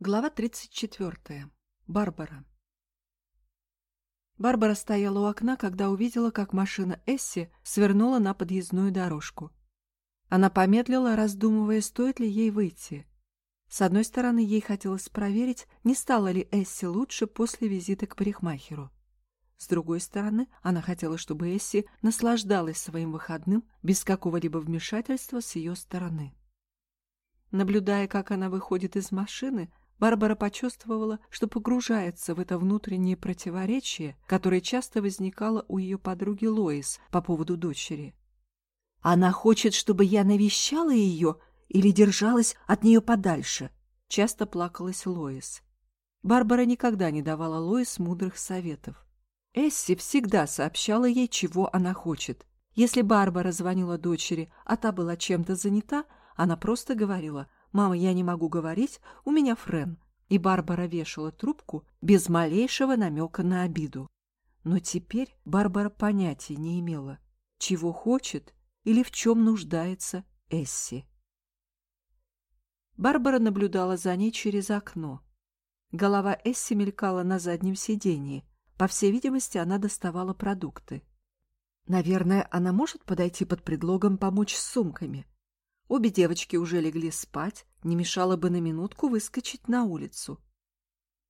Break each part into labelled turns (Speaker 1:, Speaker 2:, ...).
Speaker 1: Глава 34. Барбара. Барбара стояла у окна, когда увидела, как машина Эсси свернула на подъездную дорожку. Она помедлила, раздумывая, стоит ли ей выйти. С одной стороны, ей хотелось проверить, не стало ли Эсси лучше после визита к парикмахеру. С другой стороны, она хотела, чтобы Эсси наслаждалась своим выходным без какого-либо вмешательства с ее стороны. Наблюдая, как она выходит из машины, Барбара почувствовала, что погружается в это внутреннее противоречие, которое часто возникало у ее подруги Лоис по поводу дочери. «Она хочет, чтобы я навещала ее или держалась от нее подальше?» — часто плакалась Лоис. Барбара никогда не давала Лоис мудрых советов. Эсси всегда сообщала ей, чего она хочет. Если Барбара звонила дочери, а та была чем-то занята, она просто говорила «Мама, я не могу говорить, у меня Френ». И Барбара вешала трубку без малейшего намека на обиду. Но теперь Барбара понятия не имела, чего хочет или в чем нуждается Эсси. Барбара наблюдала за ней через окно. Голова Эсси мелькала на заднем сиденье, по всей видимости, она доставала продукты. Наверное, она может подойти под предлогом помочь с сумками. Обе девочки уже легли спать, не мешало бы на минутку выскочить на улицу.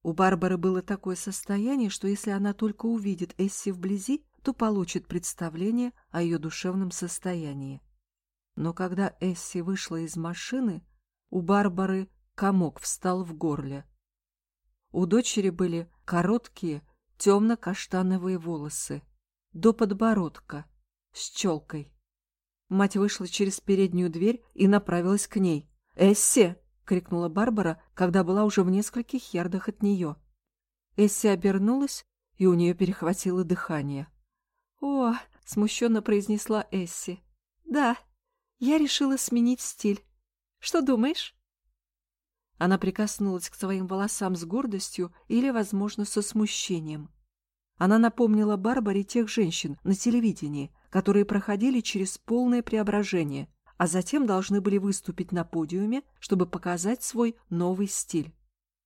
Speaker 1: У Барбары было такое состояние, что если она только увидит Эсси вблизи, то получит представление о ее душевном состоянии. Но когда Эсси вышла из машины, у Барбары комок встал в горле. У дочери были короткие, темно-каштановые волосы, до подбородка, с челкой. Мать вышла через переднюю дверь и направилась к ней. «Эсси!» — крикнула Барбара, когда была уже в нескольких ярдах от нее. Эсси обернулась, и у нее перехватило дыхание. «О!» — смущенно произнесла Эсси. «Да, я решила сменить стиль. Что думаешь?» Она прикоснулась к своим волосам с гордостью или, возможно, со смущением. Она напомнила Барбаре тех женщин на телевидении, которые проходили через полное преображение, а затем должны были выступить на подиуме, чтобы показать свой новый стиль.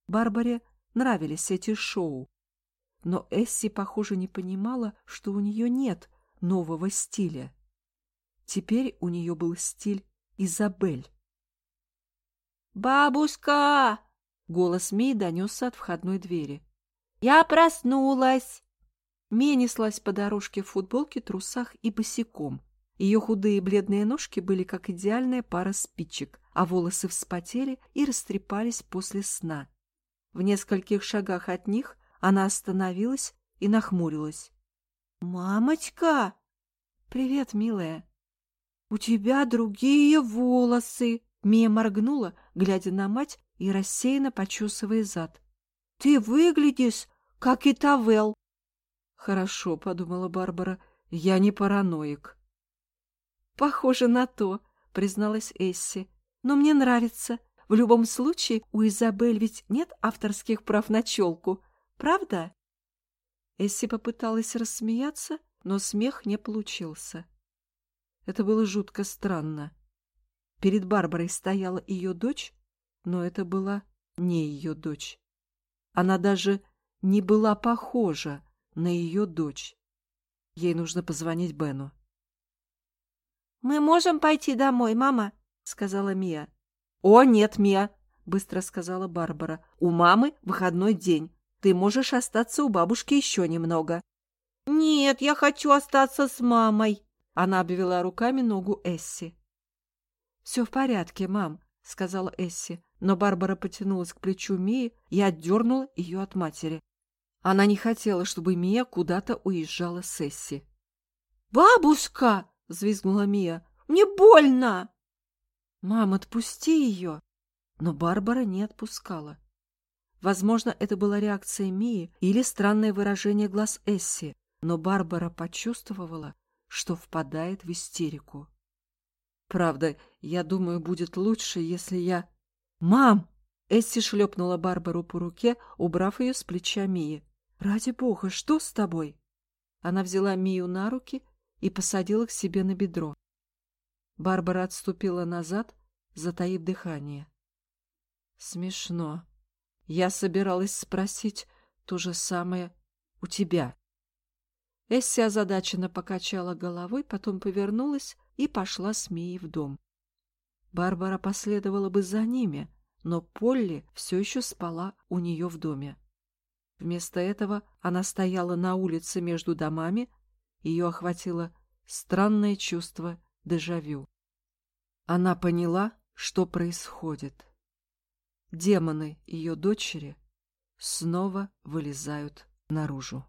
Speaker 1: Барбаре нравились эти шоу. Но Эсси, похоже, не понимала, что у нее нет нового стиля. Теперь у нее был стиль Изабель.
Speaker 2: «Бабушка!» — голос Мии донесся от входной двери. «Я проснулась!»
Speaker 1: Мия неслась по дорожке в футболке, трусах и босиком. Ее худые бледные ножки были как идеальная пара спичек, а волосы вспотели и растрепались после сна. В нескольких шагах от них она остановилась и нахмурилась.
Speaker 2: «Мамочка!»
Speaker 1: «Привет, милая!»
Speaker 2: «У тебя другие волосы!»
Speaker 1: Мия моргнула, глядя на мать и рассеянно почесывая зад.
Speaker 2: — Ты выглядишь, как и Тавел.
Speaker 1: — Хорошо, — подумала Барбара, — я не параноик.
Speaker 2: — Похоже на то, — призналась Эсси. — Но мне нравится. В любом случае, у Изабель ведь нет авторских прав на челку, правда?
Speaker 1: Эсси попыталась рассмеяться, но смех не получился. Это было жутко странно. Перед Барбарой стояла ее дочь, но это была не ее дочь. Она даже не была похожа на ее дочь. Ей нужно позвонить Бену.
Speaker 2: «Мы можем пойти домой, мама?» — сказала Мия.
Speaker 1: «О, нет, Мия!» — быстро сказала Барбара. «У мамы выходной день. Ты можешь остаться у бабушки еще немного».
Speaker 2: «Нет, я хочу остаться с мамой!»
Speaker 1: Она обвела руками ногу Эсси. «Все в порядке, мам», — сказала Эсси, но Барбара потянулась к плечу Мии и отдернула ее от матери. Она не хотела, чтобы Мия куда-то уезжала с Эсси.
Speaker 2: «Бабушка!» — взвизгнула Мия. «Мне больно!»
Speaker 1: «Мам, отпусти ее!» Но Барбара не отпускала. Возможно, это была реакция Мии или странное выражение глаз Эсси, но Барбара почувствовала, что впадает в истерику. Правда, я думаю, будет лучше, если я... «Мам!» — Эсси шлепнула Барбару по руке, убрав ее с плеча Мии. «Ради бога, что с тобой?» Она взяла Мию на руки и посадила к себе на бедро. Барбара отступила назад, затаив дыхание. «Смешно», Я собиралась спросить то же самое у тебя. Эсси озадаченно покачала головой, потом повернулась и пошла с Мией в дом. Барбара последовала бы за ними, но Полли все еще спала у нее в доме. Вместо этого она стояла на улице между домами, ее охватило странное чувство дежавю. Она поняла, что происходит. Демоны ее дочери снова вылезают наружу.